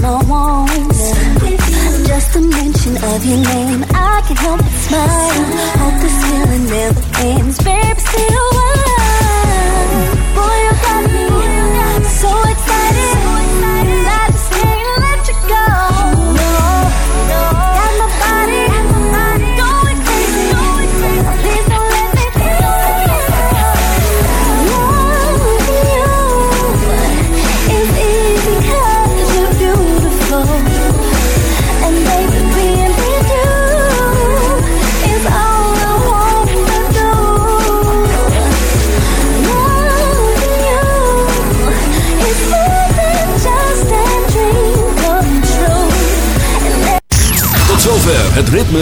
my. I just the mention of your name.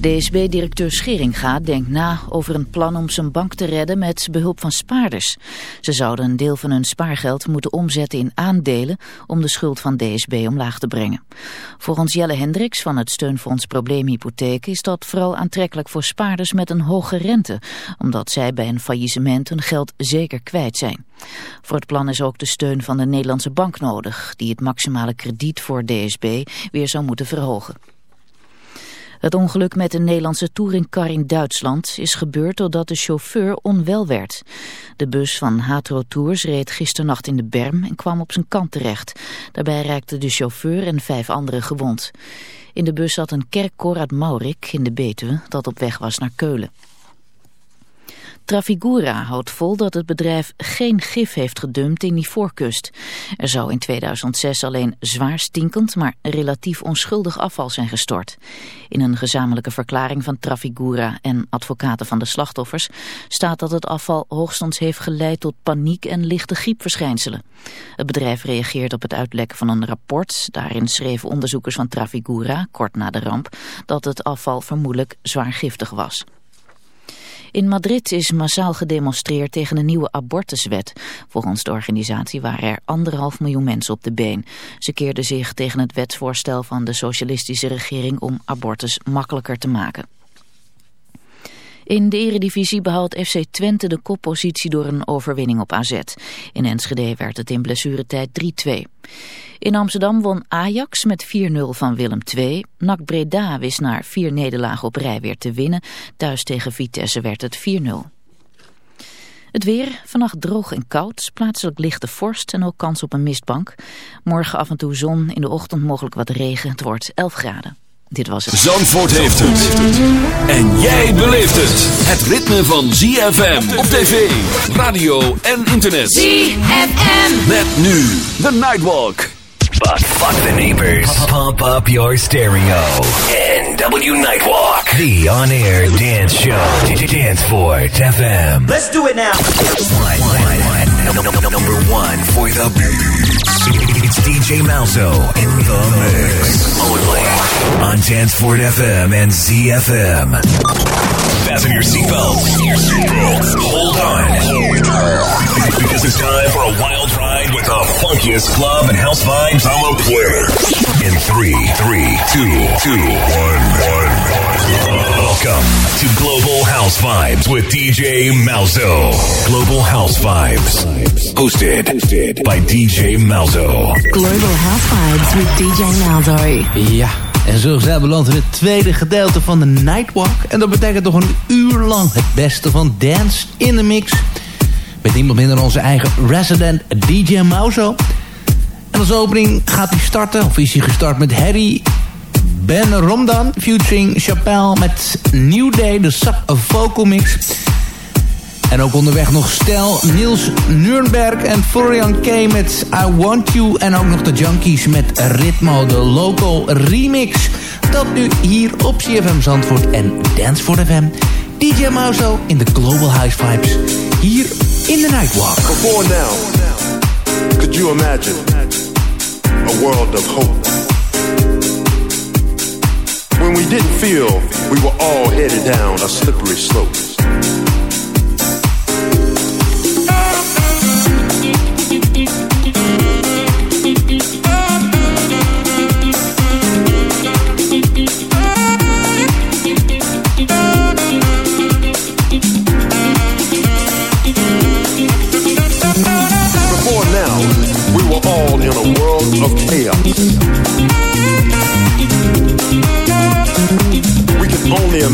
DSB-directeur Scheringa denkt na over een plan om zijn bank te redden met behulp van spaarders. Ze zouden een deel van hun spaargeld moeten omzetten in aandelen om de schuld van DSB omlaag te brengen. Volgens Jelle Hendricks van het steunfonds Probleemhypotheek is dat vooral aantrekkelijk voor spaarders met een hoge rente, omdat zij bij een faillissement hun geld zeker kwijt zijn. Voor het plan is ook de steun van de Nederlandse bank nodig, die het maximale krediet voor DSB weer zou moeten verhogen. Het ongeluk met een Nederlandse touringcar in Duitsland is gebeurd doordat de chauffeur onwel werd. De bus van Hatro Tours reed gisternacht in de berm en kwam op zijn kant terecht. Daarbij raakte de chauffeur en vijf anderen gewond. In de bus zat een kerkkoor uit Maurik in de Betuwe dat op weg was naar Keulen. Trafigura houdt vol dat het bedrijf geen gif heeft gedumpt in Ivoorkust. Er zou in 2006 alleen zwaar stinkend, maar relatief onschuldig afval zijn gestort. In een gezamenlijke verklaring van Trafigura en advocaten van de slachtoffers staat dat het afval hoogstens heeft geleid tot paniek en lichte griepverschijnselen. Het bedrijf reageert op het uitlekken van een rapport. Daarin schreven onderzoekers van Trafigura, kort na de ramp, dat het afval vermoedelijk zwaar giftig was. In Madrid is massaal gedemonstreerd tegen een nieuwe abortuswet. Volgens de organisatie waren er anderhalf miljoen mensen op de been. Ze keerden zich tegen het wetsvoorstel van de socialistische regering om abortus makkelijker te maken. In de eredivisie behoudt FC Twente de koppositie door een overwinning op AZ. In Enschede werd het in blessuretijd 3-2. In Amsterdam won Ajax met 4-0 van Willem II. NAC Breda wist na vier nederlagen op rij weer te winnen. Thuis tegen Vitesse werd het 4-0. Het weer, vannacht droog en koud, plaatselijk lichte vorst en ook kans op een mistbank. Morgen af en toe zon, in de ochtend mogelijk wat regen. Het wordt 11 graden. Dit was het. Zandvoort heeft het. En jij beleeft het. Het ritme van ZFM op tv, radio en internet. ZFM. Met nu The Nightwalk. But fuck the neighbors. Pump up your stereo. NW Nightwalk. The on-air dance show. Dance for FM. Let's do it now. One, one, one. Number one for the beats. It's DJ Malzo in the mix. Only on Danceport FM and ZFM. Fasten your seatbelts. Hold on. Because it's time for a wild ride with the funkiest club and house vibes on the planet. In three, three, two, two, one, one. Welcome to Global House Vibes with DJ Malzo. Global House Vibes. Hosted, hosted by DJ Malzo. Global House Vibes with DJ Malzo. Ja, en zo zijn we beland in het tweede gedeelte van de Nightwalk. En dat betekent toch een uur lang het beste van dance in de mix. Met niemand minder onze eigen resident DJ Mauzo. En als opening gaat hij starten, of is hij gestart met Harry Ben Romdan... featuring Chappelle met New Day, de Sub Vocal Mix... En ook onderweg nog Stel, Niels Nürnberg en Florian K. met I Want You. En ook nog de Junkies met Ritmo, de local remix. Dat nu hier op CFM Zandvoort en Dance for FM. DJ Mauzo in de Global House Vibes. Hier in the Nightwalk. Before now, could you imagine a world of hope? When we didn't feel we were all headed down a slippery slope.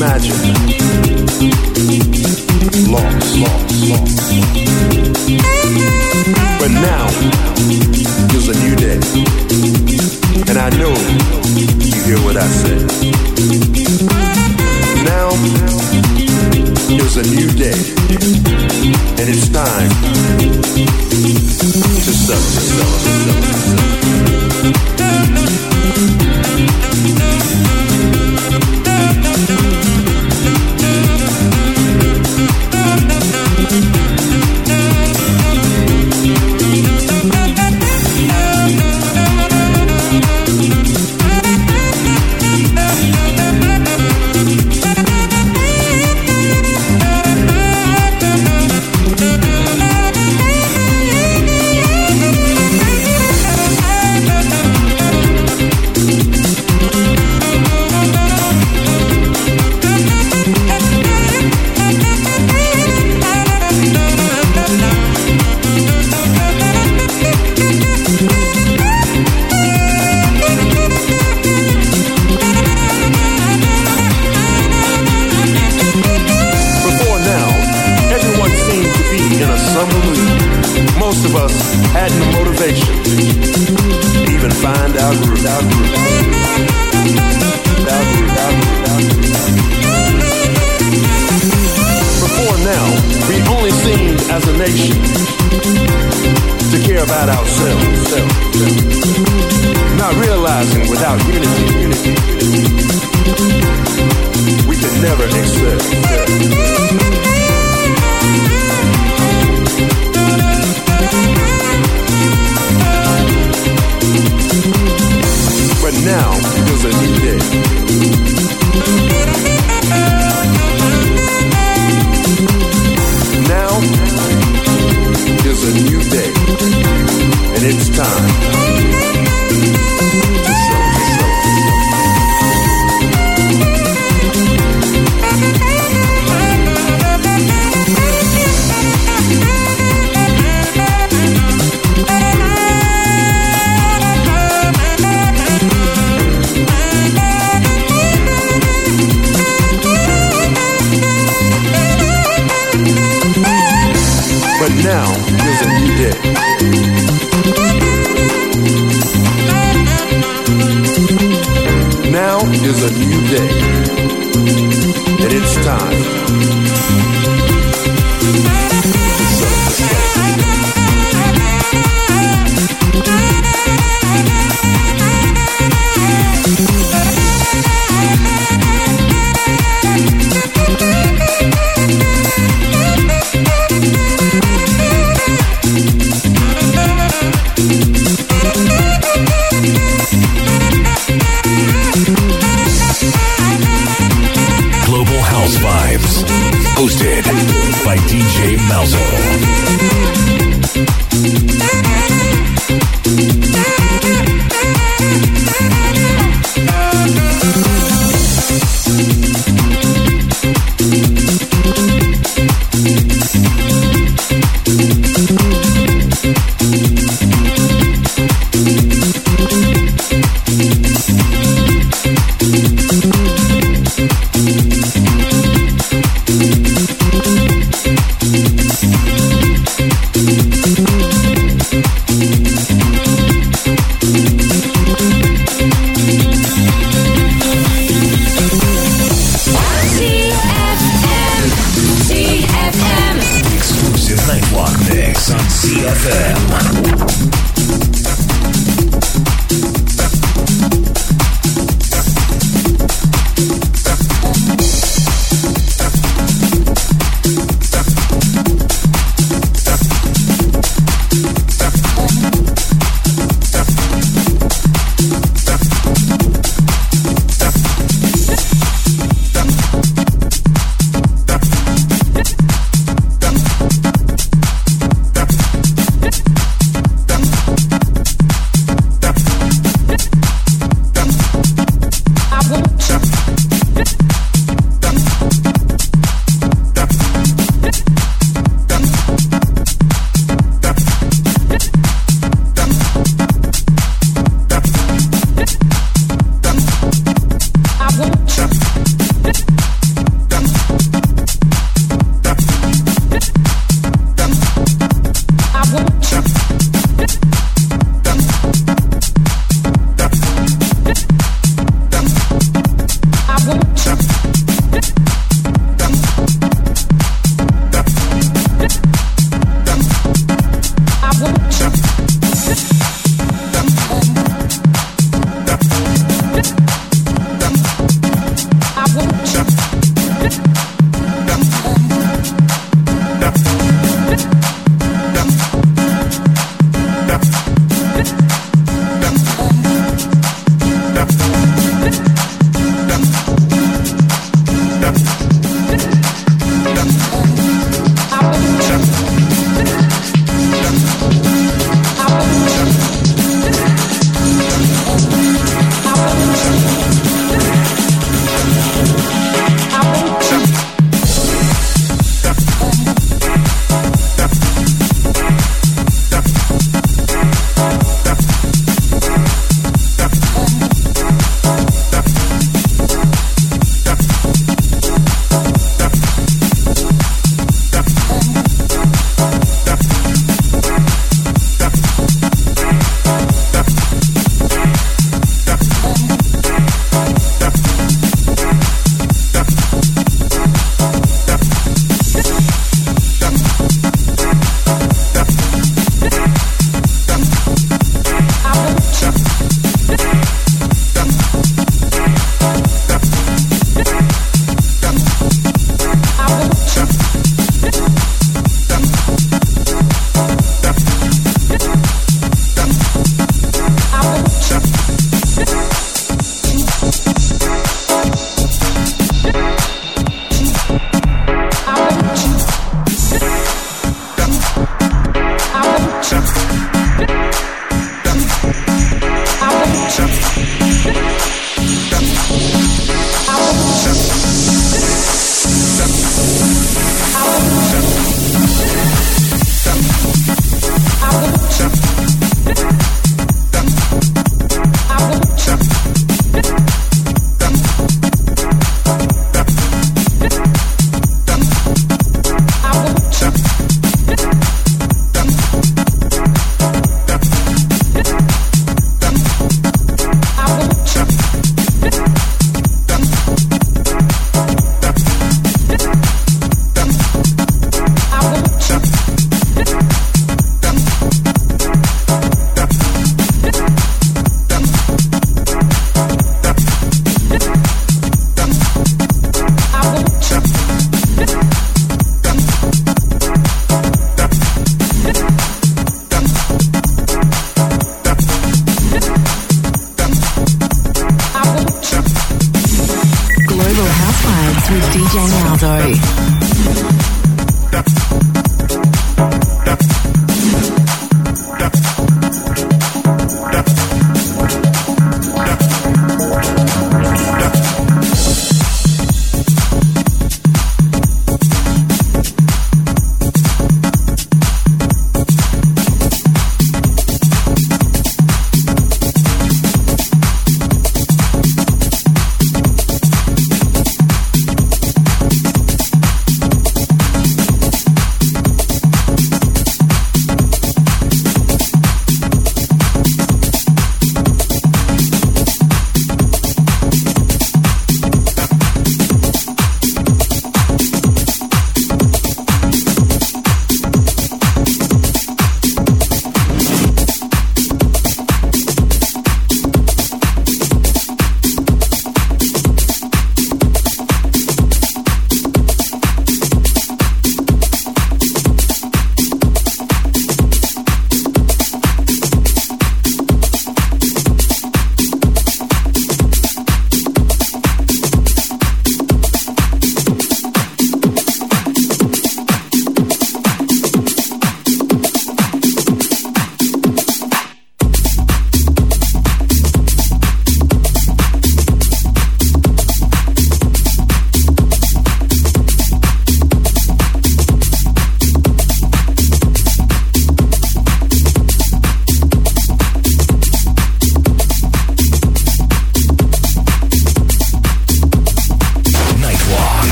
Imagine. Lost, lost, lost. But now is a new day. And I know you hear what I say. Now is a new day. And it's time to celebrate.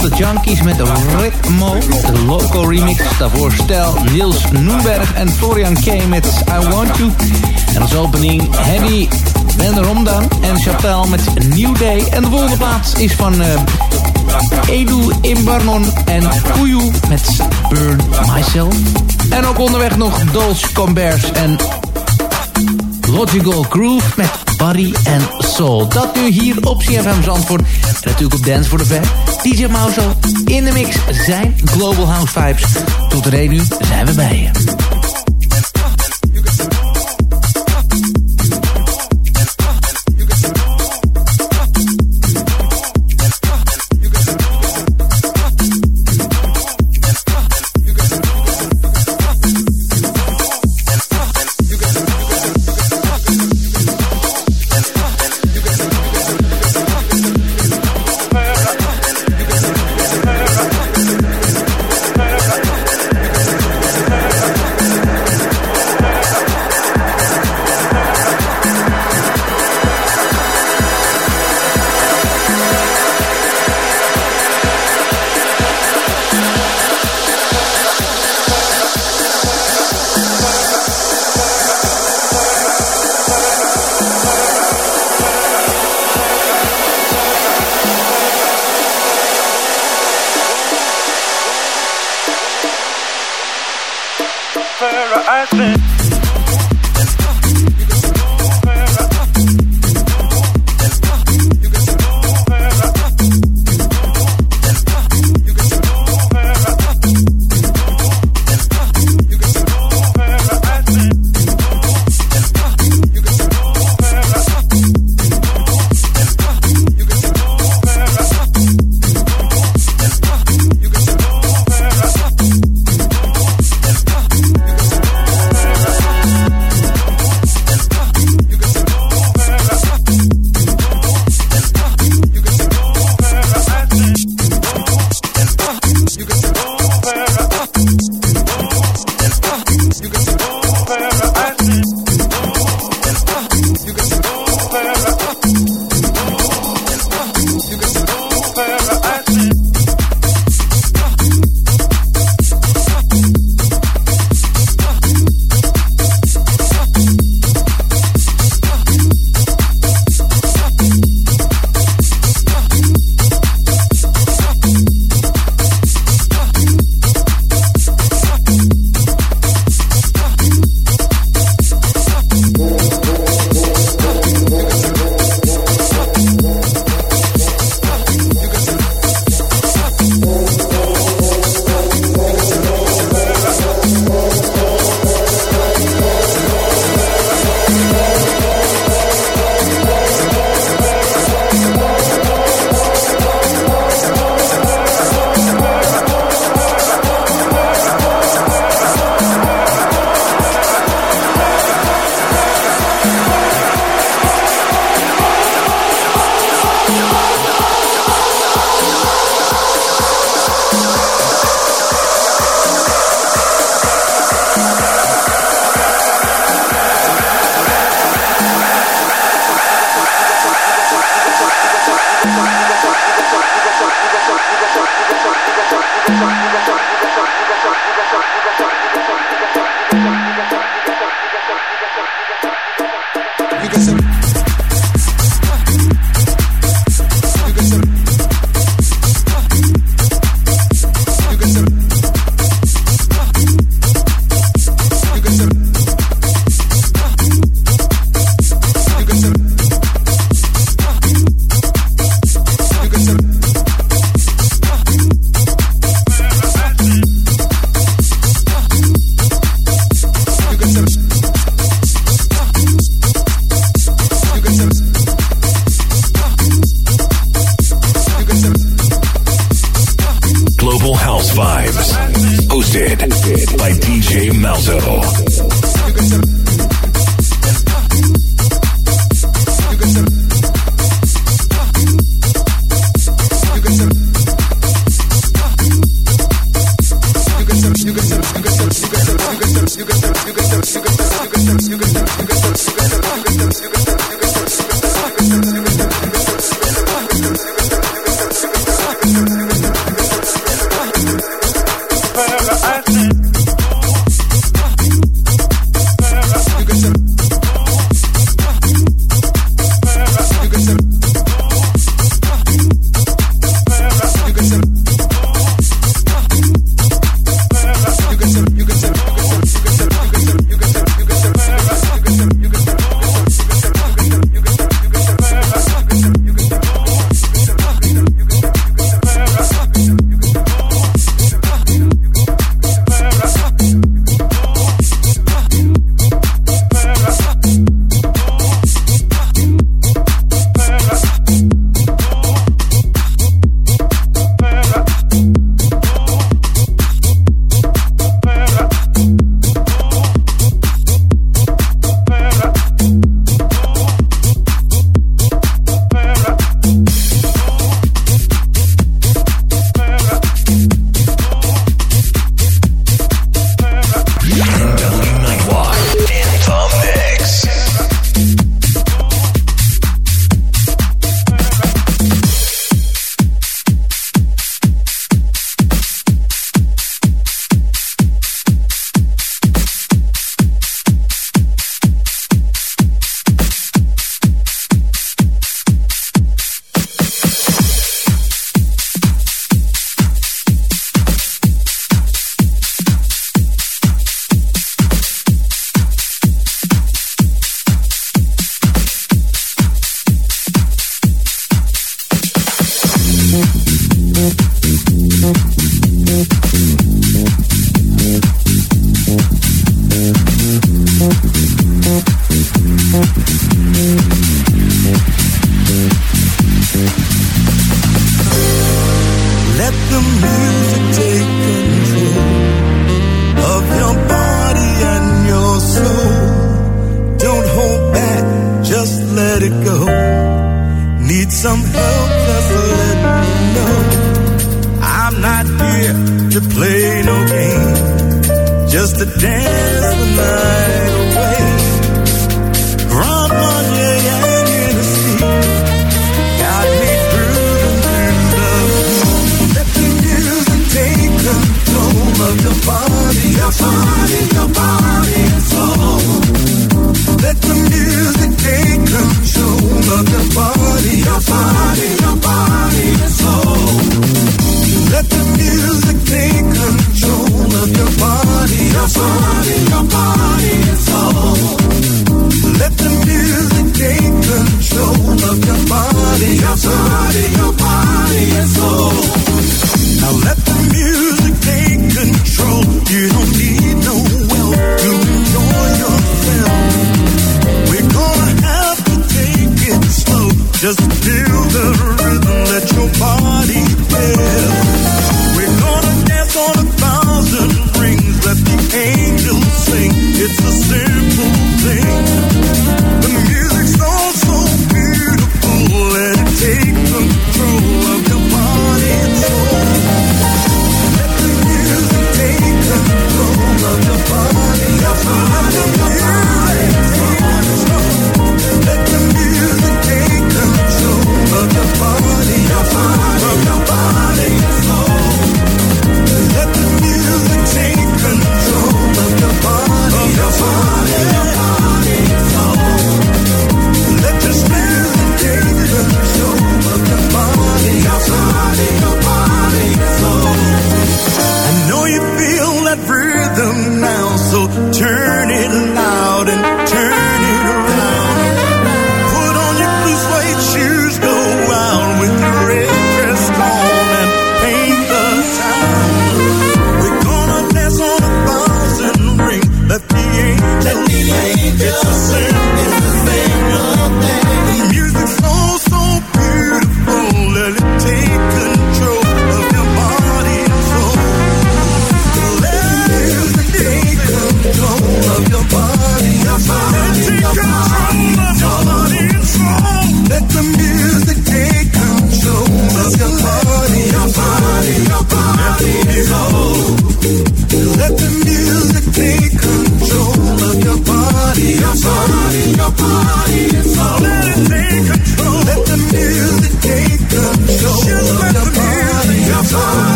De Junkies met Ritmo. De Loco remix. Daarvoor Stel, Niels Noenberg en Florian K. met I Want You. En als opening Henny Ben Romdan en Chapelle met New Day. En de volgende plaats is van uh, Edu Imbarnon en Kuyu met Burn Myself. En ook onderweg nog Dolce Combers en Logical Groove met Body and Soul. Dat nu hier op CFM Zandvoort. En natuurlijk op Dance for the Fair. DJ Mauso in de mix zijn Global House Vibes. Tot de reden nu zijn we bij je.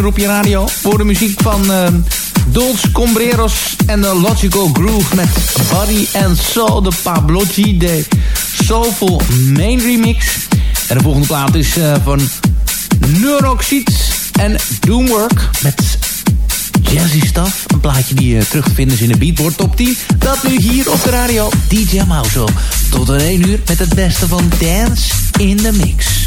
Mix tot een 1 uur op je radio. Voor de muziek van uh, Dolce Combreros en de Logical Groove met Body and Soul, de Pablotti, de Soulful Main Remix. En de volgende plaat is uh, van Neuroxide en Doomwork met Jazzy Stuff. Een plaatje die je terug te vinden is in de Beatboard Top 10. Dat nu hier op de radio. DJ Mauzo. Tot een 1 uur met het beste van Dance in the Mix.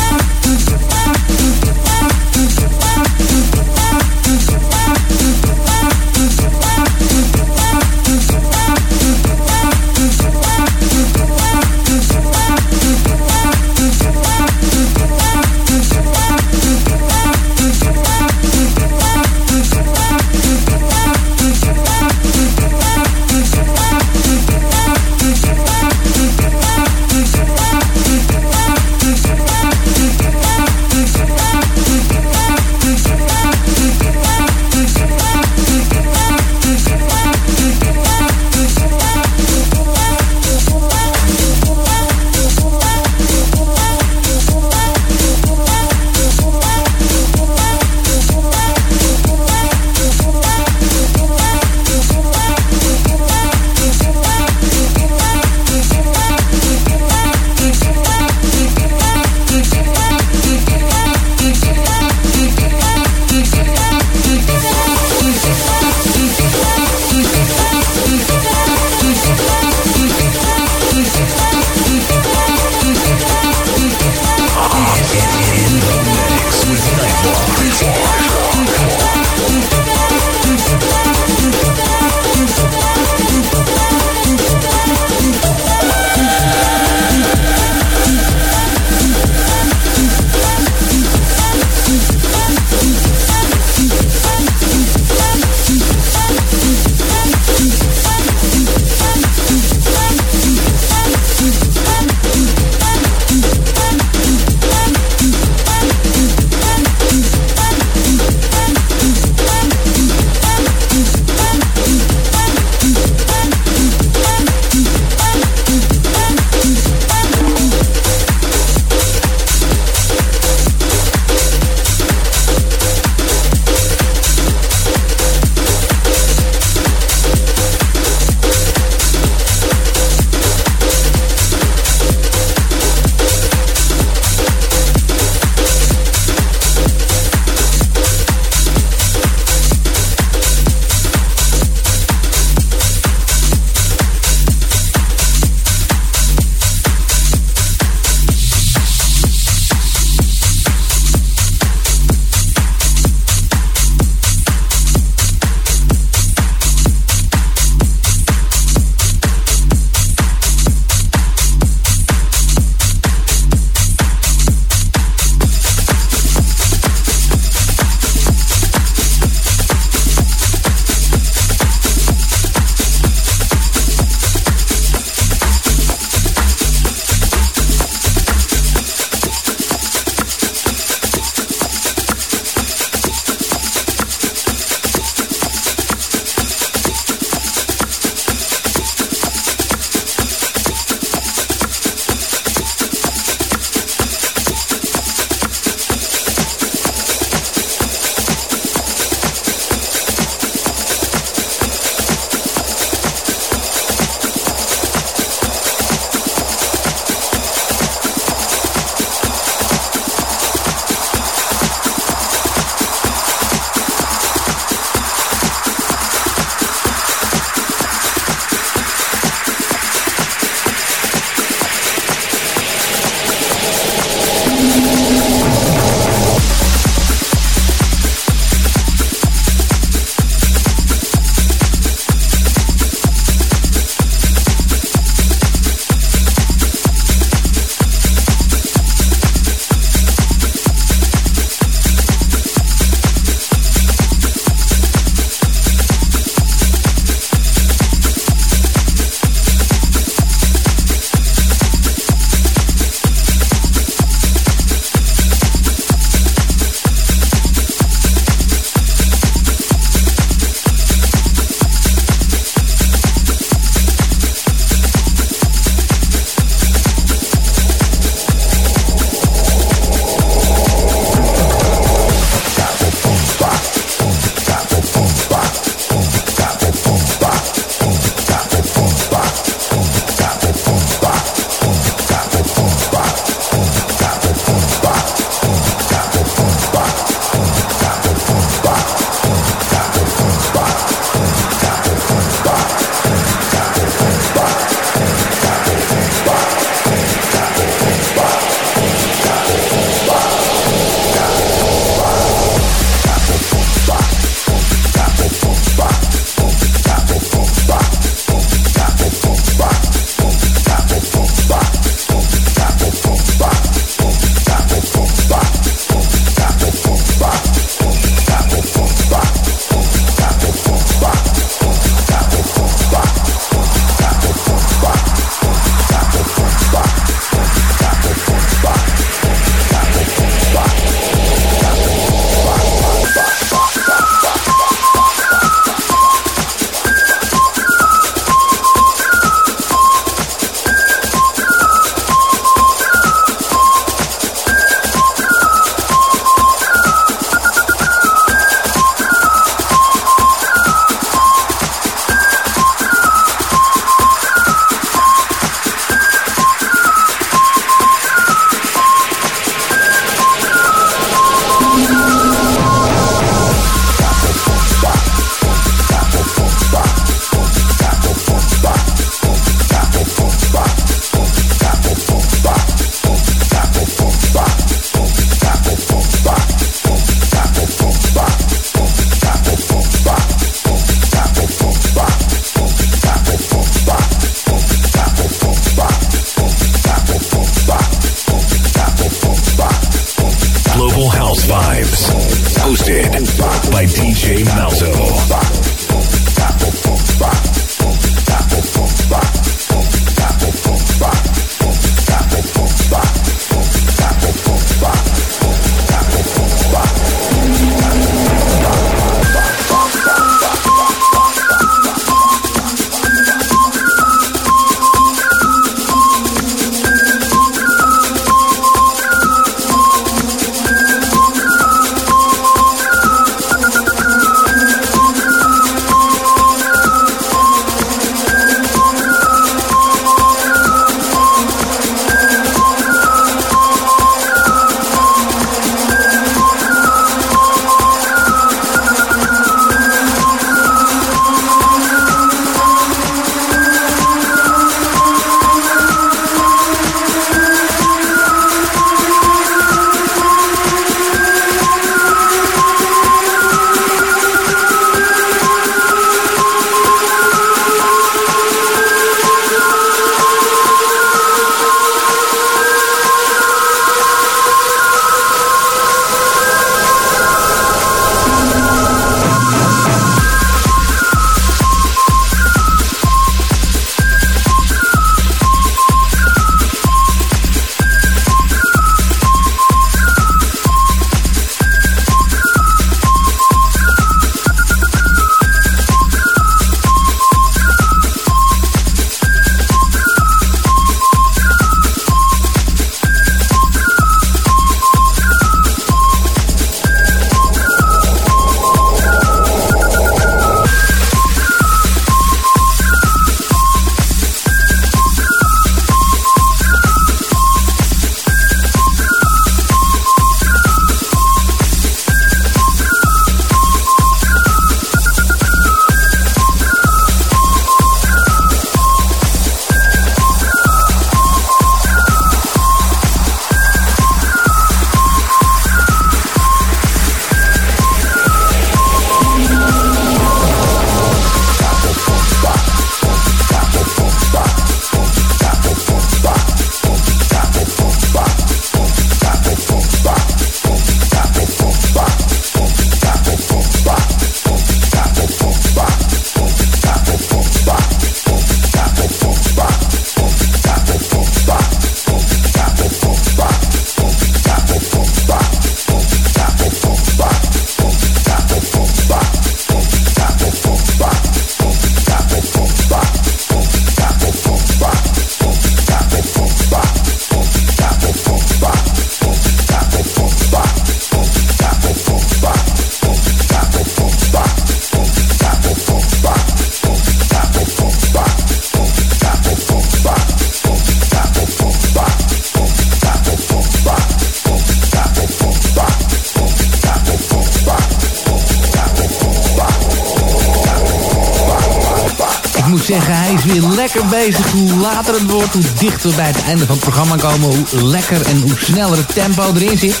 Lekker bezig. Hoe later het wordt, hoe dichter we bij het einde van het programma komen... hoe lekker en hoe sneller het tempo erin zit.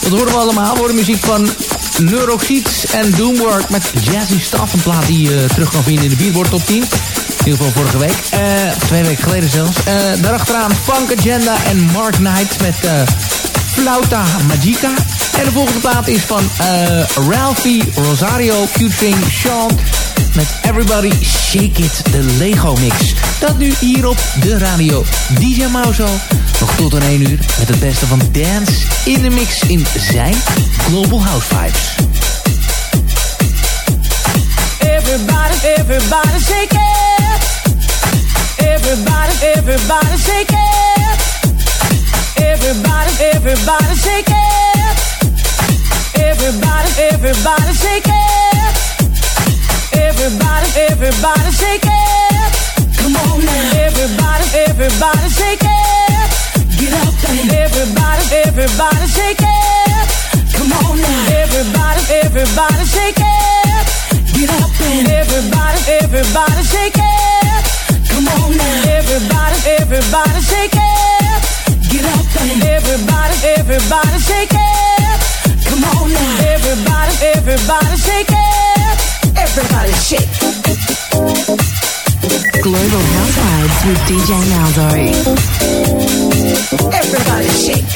Dat horen we allemaal. We muziek van Neuroxides en Doomwork met Jazzy Staff. Een plaat die je terug kan vinden in de Beatboard Top 10. In ieder geval vorige week. Uh, twee weken geleden zelfs. Uh, daarachteraan Funk Agenda en Mark Knight met Flauta Magica. En de volgende plaat is van Ralphie Rosario featuring Sean met Everybody Shake It, de Lego Mix. Dat nu hier op de radio. DJ Mauzo, nog tot een 1 uur met het beste van dance in de mix in zijn Global House Vibes. Everybody, everybody shake it. Everybody, everybody shake it. Everybody, everybody shake it. Everybody, everybody shake it. Everybody, everybody shake it. Come on now. Everybody, everybody shake it. Get up and everybody, everybody shake it. Come on now. Everybody, everybody shake it. Get up and everybody, everybody shake it. Come on now. Everybody, everybody shake it. Get up and everybody, everybody shake it. Come on now. Everybody, everybody shake it. Everybody shake. Global House Vibes with DJ Malzo. Everybody shake.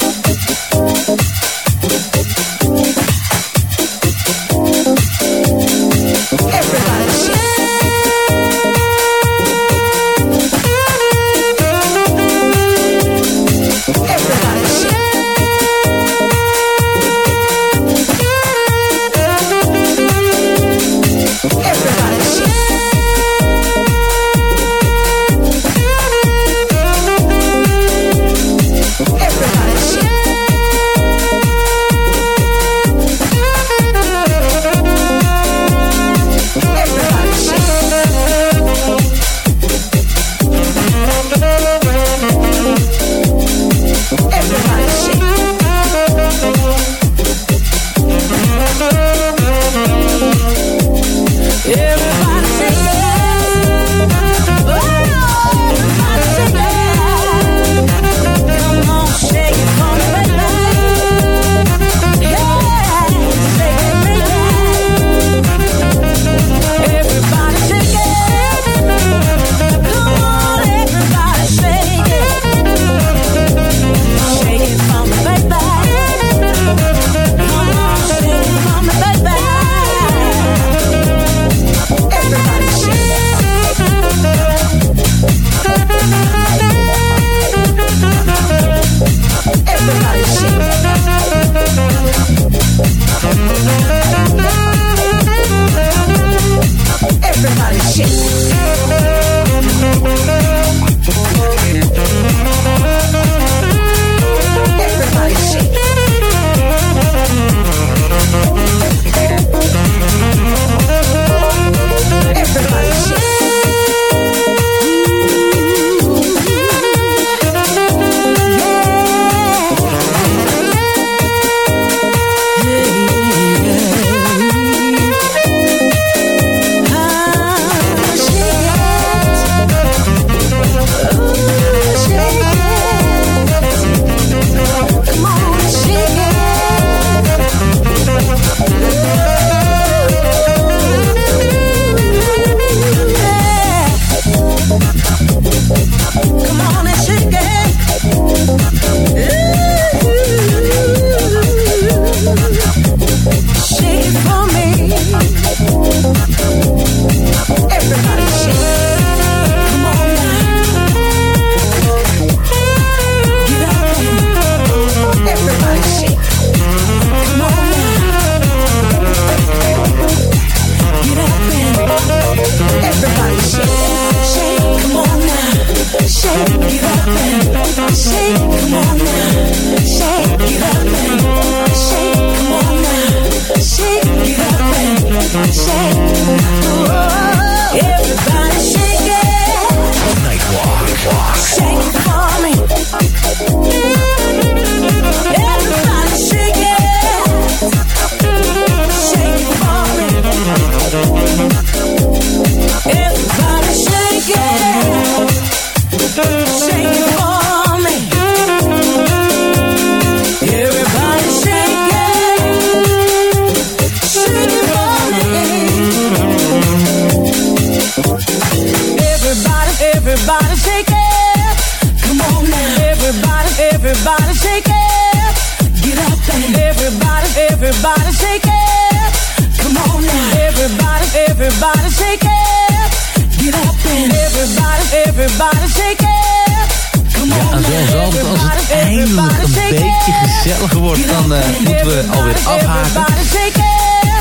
Everybody, shake it. Come on now. Everybody, everybody shake it. Get up and everybody, everybody shake it. Ja, en als het eindelijk een beetje gezelliger wordt, dan eh, moeten we alweer afhaken.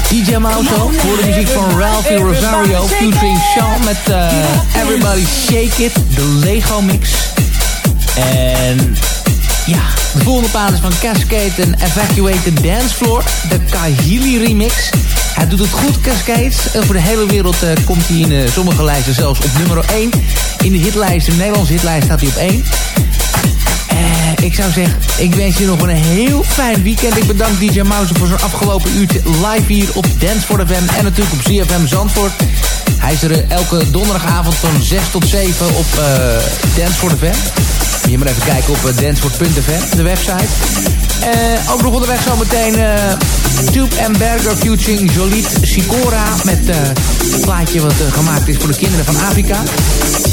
DJ Mauso voor de muziek van Ralphie Rosario featuring Sean met eh, Everybody Shake It, de Lego mix. En ja, de volgende plaat is van Cascade en Evacuate the Dance Floor, de Kahili remix. Hij doet het goed, Cascade. En voor de hele wereld eh, komt hij in eh, sommige lijsten zelfs op nummer 1. In de hitlijst, de Nederlandse hitlijst staat hij op 1. Eh, ik zou zeggen, ik wens je nog een heel fijn weekend. Ik bedank DJ Mouse voor zijn afgelopen uurtje live hier op Dance for FM en natuurlijk op ZFM Zandvoort. Hij is er elke donderdagavond van 6 tot 7 op Dance for the FM. Moet je maar even kijken op uh, de website. Eh, ook nog onderweg zometeen eh Tube and Berger featuring Joliet Sicora... met eh, een plaatje wat eh, gemaakt is voor de kinderen van Afrika.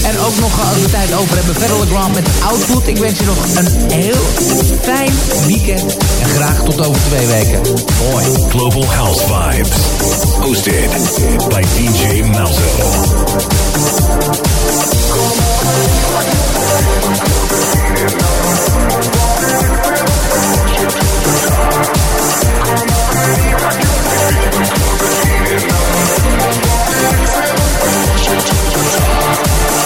En ook nog, eh, als we tijd over hebben, Federal Ground met Output. Ik wens je nog een heel fijn weekend. En graag tot over twee weken. Hoi. Global House Vibes. Hosted by DJ Malzo. Thank you.